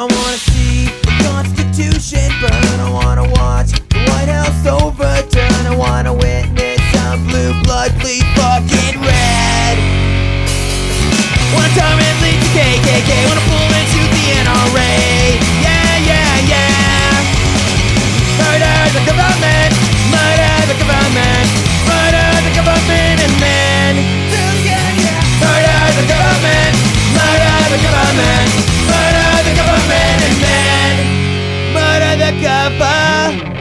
I wanna see the Constitution burn. I wanna watch the White House overturn. I wanna witness some blue blood bleed fucking red. Wanna tyrant lead the KKK. Wanna pull into the NRA. Yeah, yeah, yeah. Murder the government. Papa.